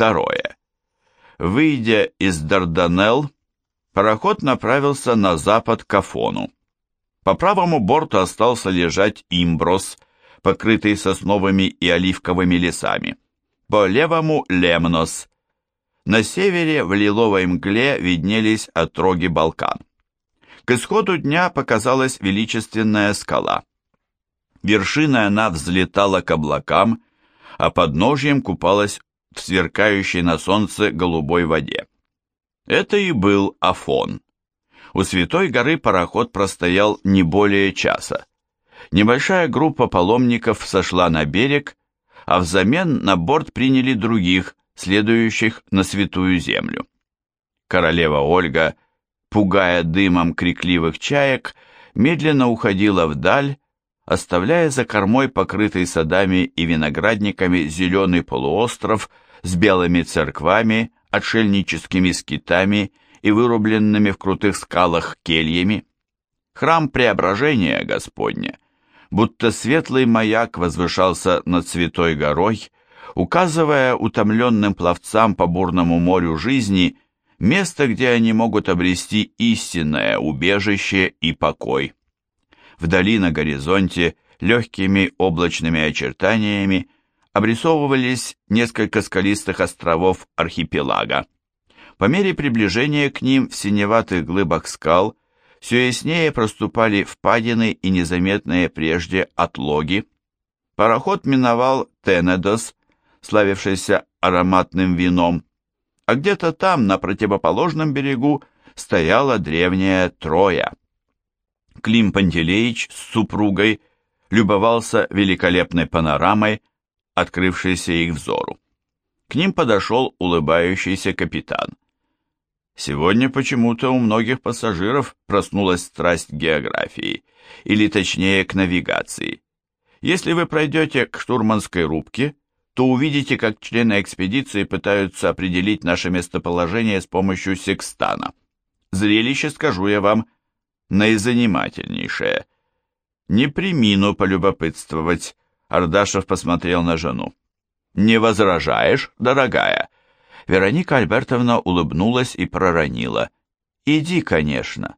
Второе. Выйдя из Дарданелл, пароход направился на запад к Афону. По правому борту остался лежать Имброс, покрытый сосновыми и оливковыми лесами. По левому – Лемнос. На севере в лиловой мгле виднелись отроги Балкан. К исходу дня показалась величественная скала. Вершиной она взлетала к облакам, а подножьем купалась в сверкающей на солнце голубой воде. Это и был Афон. У Святой горы пароход простоял не более часа. Небольшая группа паломников сошла на берег, а взамен на борт приняли других, следующих на Святую Землю. Королева Ольга, пугая дымом крикливых чаек, медленно уходила вдаль, оставляя за кормой покрытый садами и виноградниками зеленый полуостров с белыми церквами, отшельническими скитами и вырубленными в крутых скалах кельями. Храм Преображения Господня, будто светлый маяк возвышался над Святой горой, указывая утомленным пловцам по бурному морю жизни место, где они могут обрести истинное убежище и покой. Вдали на горизонте легкими облачными очертаниями обрисовывались несколько скалистых островов архипелага. По мере приближения к ним в синеватых глыбах скал все яснее проступали впадины и незаметные прежде отлоги. Пароход миновал Тенедос, славившийся ароматным вином, а где-то там, на противоположном берегу, стояла древняя Троя. Клим Пантелеич с супругой любовался великолепной панорамой, открывшейся их взору. К ним подошел улыбающийся капитан. Сегодня почему-то у многих пассажиров проснулась страсть к географии, или точнее к навигации. Если вы пройдете к штурманской рубке, то увидите, как члены экспедиции пытаются определить наше местоположение с помощью секстана. Зрелище, скажу я вам, наизанимательнейшее. Не примину полюбопытствовать, Ардашев посмотрел на жену. «Не возражаешь, дорогая?» Вероника Альбертовна улыбнулась и проронила. «Иди, конечно».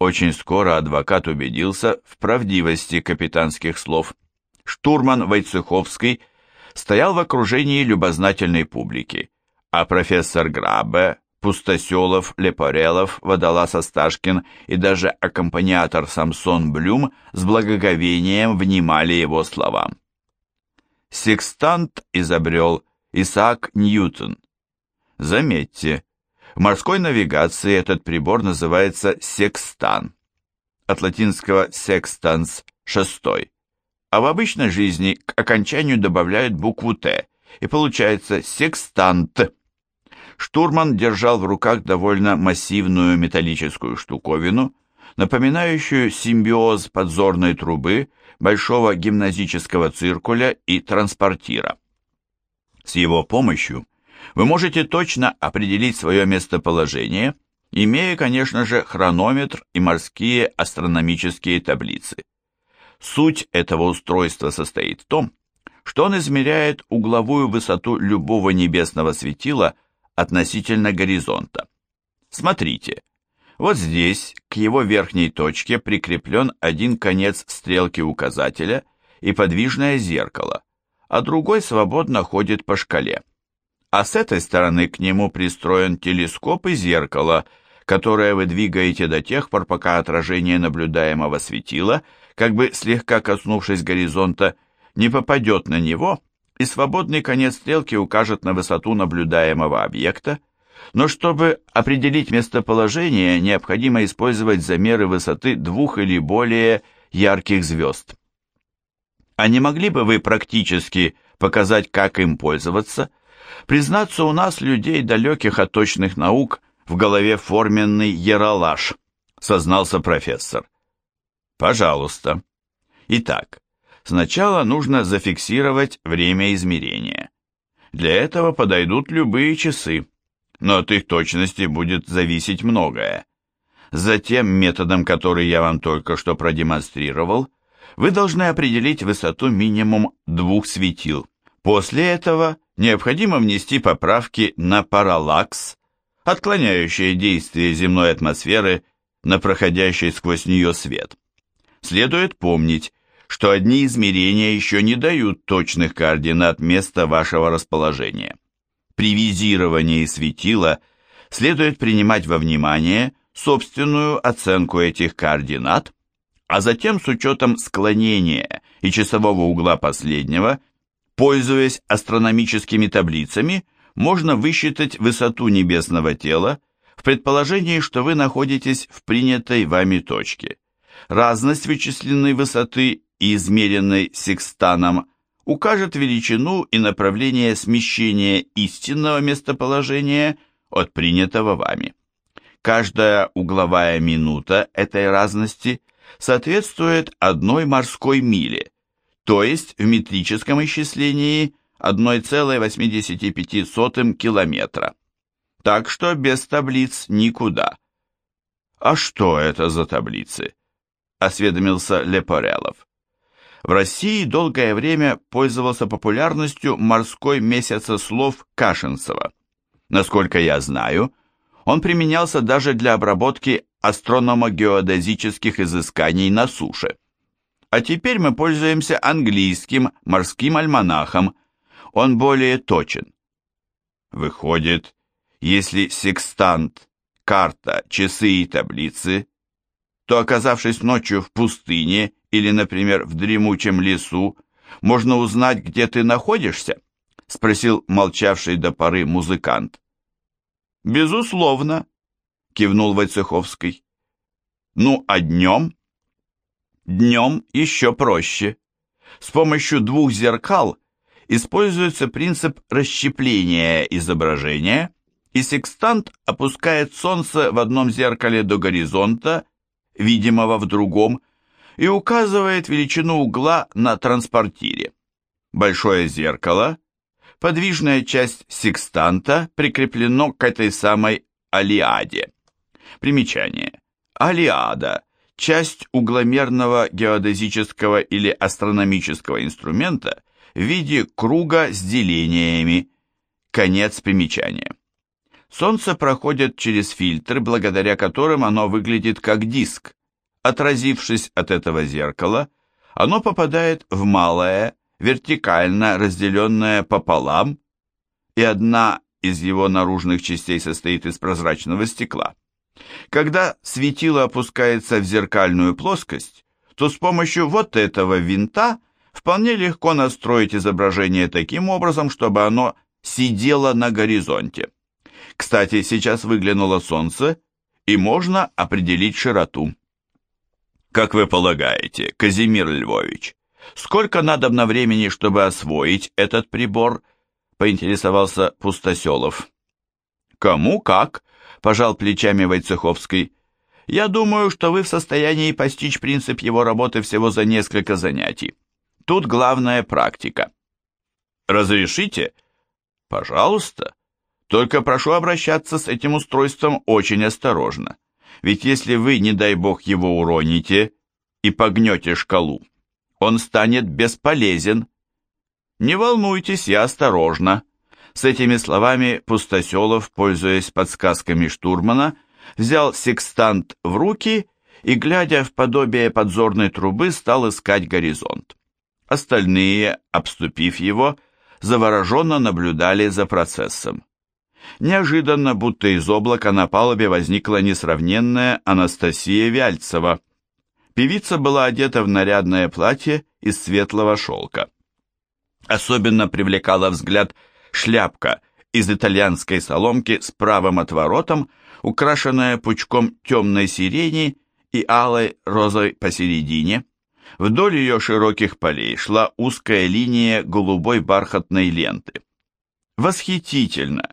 Очень скоро адвокат убедился в правдивости капитанских слов. Штурман Войцеховский стоял в окружении любознательной публики, а профессор Грабе Пустоселов, Лепорелов, Водолаз Осташкин и даже аккомпаниатор Самсон Блюм с благоговением внимали его словам. Секстант изобрел Исаак Ньютон. Заметьте, в морской навигации этот прибор называется секстан, от латинского sextans – шестой, а в обычной жизни к окончанию добавляют букву «т», и получается секстант – Штурман держал в руках довольно массивную металлическую штуковину, напоминающую симбиоз подзорной трубы, большого гимназического циркуля и транспортира. С его помощью вы можете точно определить свое местоположение, имея, конечно же, хронометр и морские астрономические таблицы. Суть этого устройства состоит в том, что он измеряет угловую высоту любого небесного светила – относительно горизонта. Смотрите, вот здесь к его верхней точке прикреплен один конец стрелки указателя и подвижное зеркало, а другой свободно ходит по шкале. А с этой стороны к нему пристроен телескоп и зеркало, которое вы двигаете до тех пор, пока отражение наблюдаемого светила, как бы слегка коснувшись горизонта, не попадет на него и свободный конец стрелки укажет на высоту наблюдаемого объекта, но чтобы определить местоположение, необходимо использовать замеры высоты двух или более ярких звезд. А не могли бы вы практически показать, как им пользоваться? Признаться, у нас, людей, далеких от точных наук, в голове форменный яролаж, сознался профессор. Пожалуйста. Итак, Сначала нужно зафиксировать время измерения. Для этого подойдут любые часы, но от их точности будет зависеть многое. Затем, методом, который я вам только что продемонстрировал, вы должны определить высоту минимум двух светил. После этого необходимо внести поправки на параллакс, отклоняющие действие земной атмосферы на проходящий сквозь нее свет. Следует помнить, что одни измерения еще не дают точных координат места вашего расположения. При визировании светила следует принимать во внимание собственную оценку этих координат, а затем с учетом склонения и часового угла последнего, пользуясь астрономическими таблицами, можно высчитать высоту небесного тела в предположении, что вы находитесь в принятой вами точке. Разность вычисленной высоты и измеренной секстаном укажет величину и направление смещения истинного местоположения от принятого вами. Каждая угловая минута этой разности соответствует одной морской миле, то есть в метрическом исчислении 1,85 километра. Так что без таблиц никуда. А что это за таблицы? Осведомился Лепорелов. В России долгое время пользовался популярностью морской месяцеслов Кашинцева. Насколько я знаю, он применялся даже для обработки астрономо-геодезических изысканий на суше. А теперь мы пользуемся английским морским альманахом, он более точен. Выходит, если секстант, карта, часы и таблицы, то, оказавшись ночью в пустыне или, например, в дремучем лесу, можно узнать, где ты находишься? Спросил молчавший до поры музыкант. Безусловно, кивнул Войцеховский. Ну, а днем? Днем еще проще. С помощью двух зеркал используется принцип расщепления изображения, и секстант опускает солнце в одном зеркале до горизонта, видимого в другом, и указывает величину угла на транспортире. Большое зеркало, подвижная часть секстанта, прикреплено к этой самой алиаде. Примечание. Алиада – часть угломерного геодезического или астрономического инструмента в виде круга с делениями. Конец примечания. Солнце проходит через фильтры, благодаря которым оно выглядит как диск, Отразившись от этого зеркала, оно попадает в малое, вертикально разделенное пополам, и одна из его наружных частей состоит из прозрачного стекла. Когда светило опускается в зеркальную плоскость, то с помощью вот этого винта вполне легко настроить изображение таким образом, чтобы оно сидело на горизонте. Кстати, сейчас выглянуло солнце, и можно определить широту. Как вы полагаете, Казимир Львович, сколько надо на времени, чтобы освоить этот прибор? Поинтересовался Пустоселов. Кому как? Пожал плечами Войцеховский. Я думаю, что вы в состоянии постичь принцип его работы всего за несколько занятий. Тут главная практика. Разрешите? Пожалуйста. Только прошу обращаться с этим устройством очень осторожно. Ведь если вы, не дай бог, его уроните и погнете шкалу, он станет бесполезен. Не волнуйтесь, я осторожно. С этими словами Пустоселов, пользуясь подсказками штурмана, взял секстант в руки и, глядя в подобие подзорной трубы, стал искать горизонт. Остальные, обступив его, завороженно наблюдали за процессом. Неожиданно, будто из облака на палубе возникла несравненная Анастасия Вяльцева. Певица была одета в нарядное платье из светлого шелка. Особенно привлекала взгляд шляпка из итальянской соломки с правым отворотом, украшенная пучком темной сирени и алой розой посередине. Вдоль ее широких полей шла узкая линия голубой бархатной ленты. Восхитительно!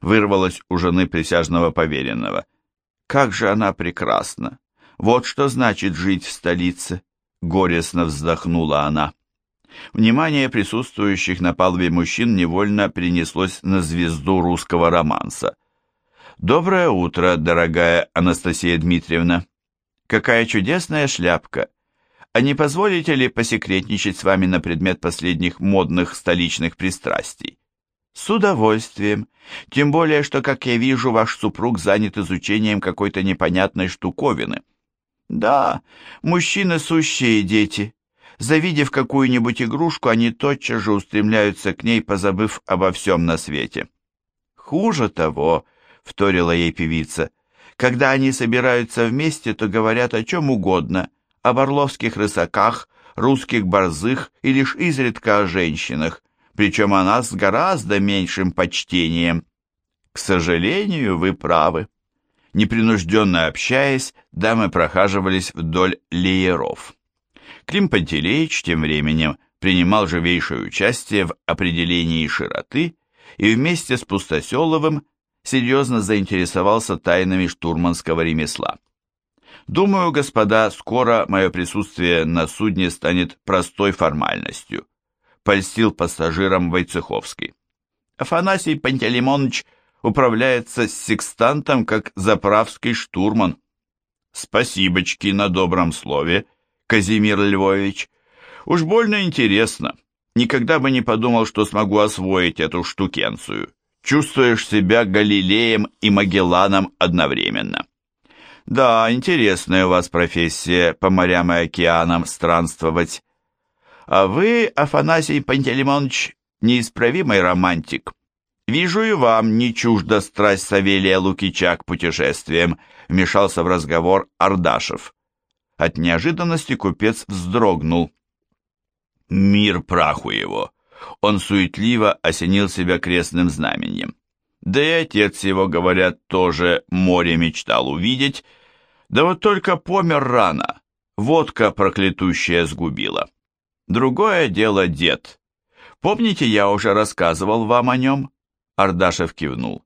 Вырвалось у жены присяжного поверенного. Как же она прекрасна! Вот что значит жить в столице! Горестно вздохнула она. Внимание присутствующих на палубе мужчин невольно перенеслось на звезду русского романса. «Доброе утро, дорогая Анастасия Дмитриевна! Какая чудесная шляпка! А не позволите ли посекретничать с вами на предмет последних модных столичных пристрастий?» С удовольствием. Тем более, что, как я вижу, ваш супруг занят изучением какой-то непонятной штуковины. Да, мужчины сущие дети. Завидев какую-нибудь игрушку, они тотчас же устремляются к ней, позабыв обо всем на свете. Хуже того, — вторила ей певица, — когда они собираются вместе, то говорят о чем угодно, об орловских рысаках, русских борзых и лишь изредка о женщинах, причем о нас с гораздо меньшим почтением. К сожалению, вы правы. Непринужденно общаясь, дамы прохаживались вдоль лееров. Клим Пантелеич тем временем принимал живейшее участие в определении широты и вместе с Пустоселовым серьезно заинтересовался тайнами штурманского ремесла. Думаю, господа, скоро мое присутствие на судне станет простой формальностью. Польстил пассажирам Войцеховский. Афанасий Пантелеймонович управляется с секстантом, как заправский штурман. Спасибочки на добром слове, Казимир Львович. Уж больно интересно. Никогда бы не подумал, что смогу освоить эту штукенцию. Чувствуешь себя Галилеем и Магелланом одновременно. Да, интересная у вас профессия по морям и океанам странствовать. А вы, Афанасий Пантелеймонович, неисправимый романтик. Вижу и вам не чужда страсть Савелия Лукича к путешествиям, вмешался в разговор Ардашев. От неожиданности купец вздрогнул. Мир праху его. Он суетливо осенил себя крестным знаменем. Да и отец его, говорят, тоже море мечтал увидеть, да вот только помер рано, водка проклятущая сгубила. Другое дело дед. Помните, я уже рассказывал вам о нем? Ардашев кивнул.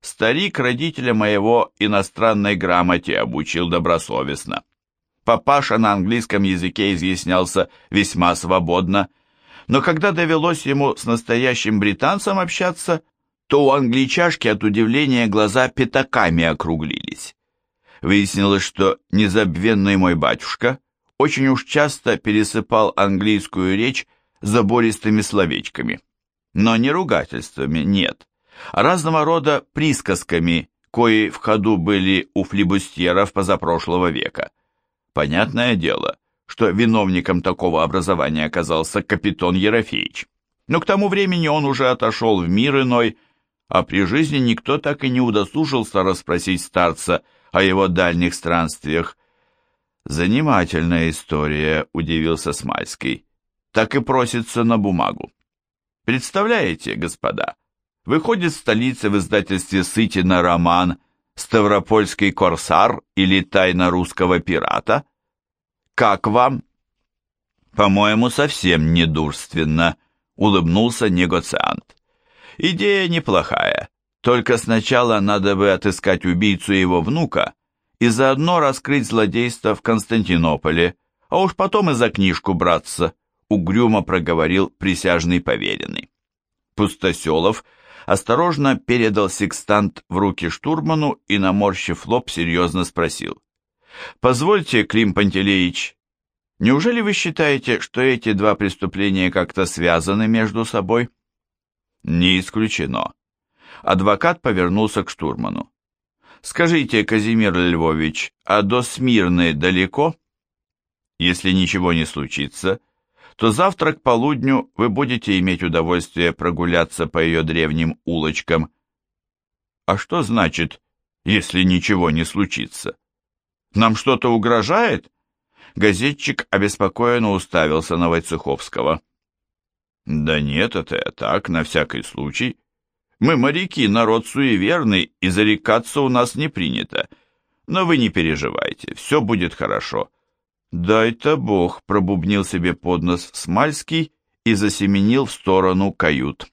Старик родителя моего иностранной грамоте обучил добросовестно. Папаша на английском языке изъяснялся весьма свободно, но когда довелось ему с настоящим британцем общаться, то у англичашки от удивления глаза пятаками округлились. Выяснилось, что незабвенный мой батюшка очень уж часто пересыпал английскую речь забористыми словечками. Но не ругательствами, нет, а разного рода присказками, кои в ходу были у флибустьеров позапрошлого века. Понятное дело, что виновником такого образования оказался капитан Ерофеевич. Но к тому времени он уже отошел в мир иной, а при жизни никто так и не удосужился расспросить старца о его дальних странствиях. «Занимательная история», — удивился Смальский. «Так и просится на бумагу». «Представляете, господа, выходит в столице в издательстве Сытина роман «Ставропольский корсар» или «Тайна русского пирата». Как вам?» «По-моему, совсем недурственно», — улыбнулся негоциант. «Идея неплохая, только сначала надо бы отыскать убийцу его внука и заодно раскрыть злодейство в Константинополе, а уж потом и за книжку браться», — угрюмо проговорил присяжный поверенный. Пустоселов осторожно передал секстант в руки штурману и, наморщив лоб, серьезно спросил. «Позвольте, Клим Пантелеич, неужели вы считаете, что эти два преступления как-то связаны между собой?» «Не исключено», Адвокат повернулся к штурману. «Скажите, Казимир Львович, а до Смирны далеко?» «Если ничего не случится, то завтра к полудню вы будете иметь удовольствие прогуляться по ее древним улочкам». «А что значит, если ничего не случится? Нам что-то угрожает?» Газетчик обеспокоенно уставился на Войцеховского. «Да нет, это я так, на всякий случай. Мы моряки, народ суеверный, и зарекаться у нас не принято. Но вы не переживайте, все будет хорошо. Дай-то Бог, пробубнил себе под нос Смальский и засеменил в сторону кают.